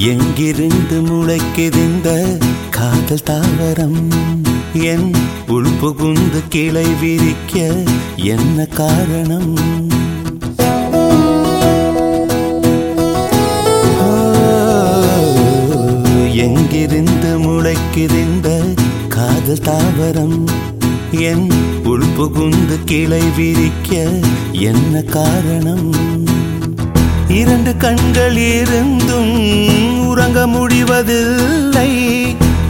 எங்கிருந்து முளைக்குதிந்த காதல் தாவரம்? என் உள்புகுந்து கிளை விரிக்க என்ன காரணம்? எங்கிருந்து முளைக்குதிந்த காதல் தாவரம்? என் உள்புகுந்து கிளை விரிக்க என்ன காரணம்? இரண்டு கண்கள் இருந்தும் உறங்க முடிவதில்லை.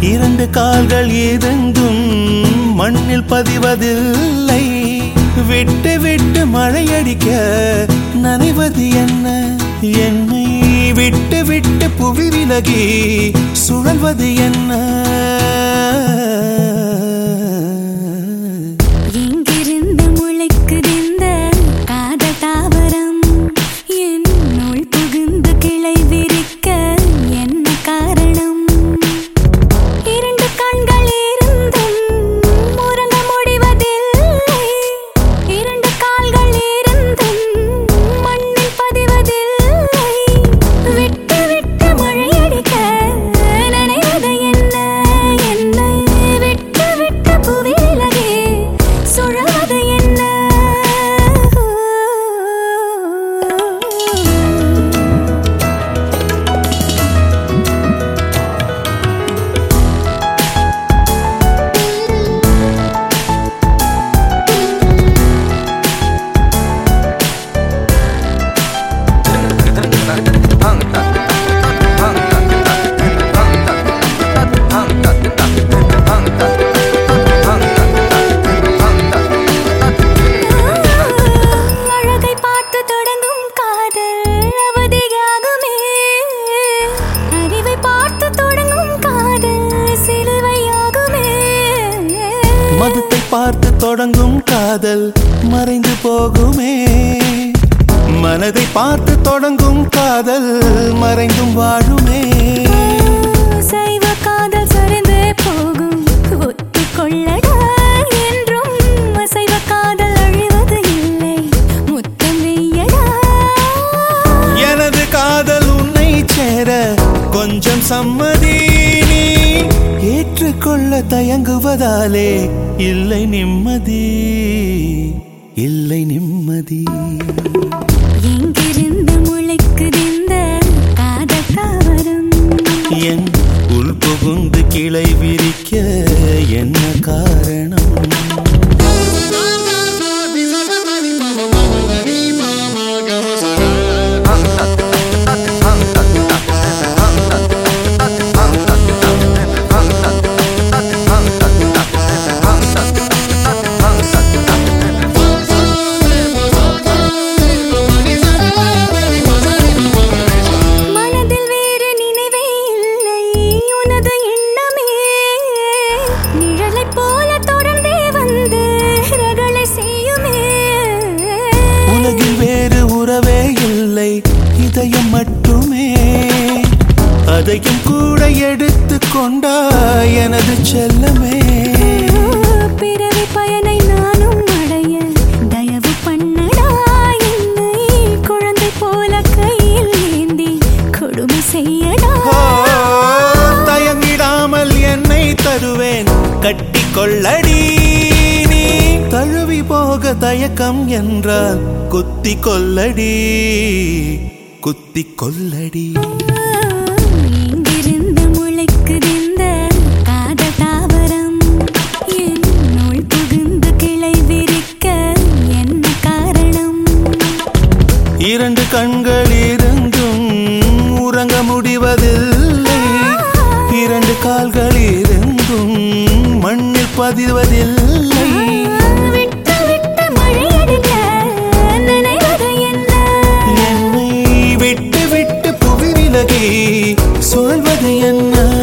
இரண்டு கால்கள் இருந்தும் மண்ணில் பதிவதில்லை. விட்டு விட்டு மழையடிக்க நனைவது என்ன? என்னை விட்டு விட்டு புவி விலகி சுழல்வது என்ன? மறைந்து போகுமே. மனதை பார்த்து தொடங்கும் காதல் மறைந்தும் வாழுமே. சைவ காதல் சரிந்தே போகும். ஒத்துக்கொள்ளடா என்றும் அசைவ காதல் அழிவது இல்லை. முத்தம் எனது காதல் உன்னை சேர கொஞ்சம் சம்மதி. நீ ஏற்றுக்கொள்ள தயங்குவதாலே இல்லை நிம்மதி. இல்லை நிம்மதி. எங்கிருந்து முளைக்குதிந்த காதல் தாவரம் என் உள் புகுந்து கிளை விரிக்க என்ன காரணம்? இதயம் மட்டுமே. அதையும் கூட எடுத்து கொண்டா எனது செல்லமே. பிறவி பயனை நானும் அடைய தயவு பண்ணடா என்னை குழந்தை போல கையில் ஏந்தி கொடுமை செய்யடா. தயங்கிடாமல் என்னை தருவேன். கட்டி கொள்ளடி நீ தழுவி போக தயக்கம் என்றால் குத்தி கொல்லடி குத்தி கொல்லடி எங்கிருந்து முளைக்குதிந்த காதல் தாவரம். என் உள் புகுந்து கிளை விரிக்க என்ன காரணம்? இரண்டு கண்கள் இருந்தும் உறங்க முடிவதில்லை. இரண்டு கால்கள் இருந்தும் மண்ணில் பதிவதில்லை. உலகே சொல்வது என்ன?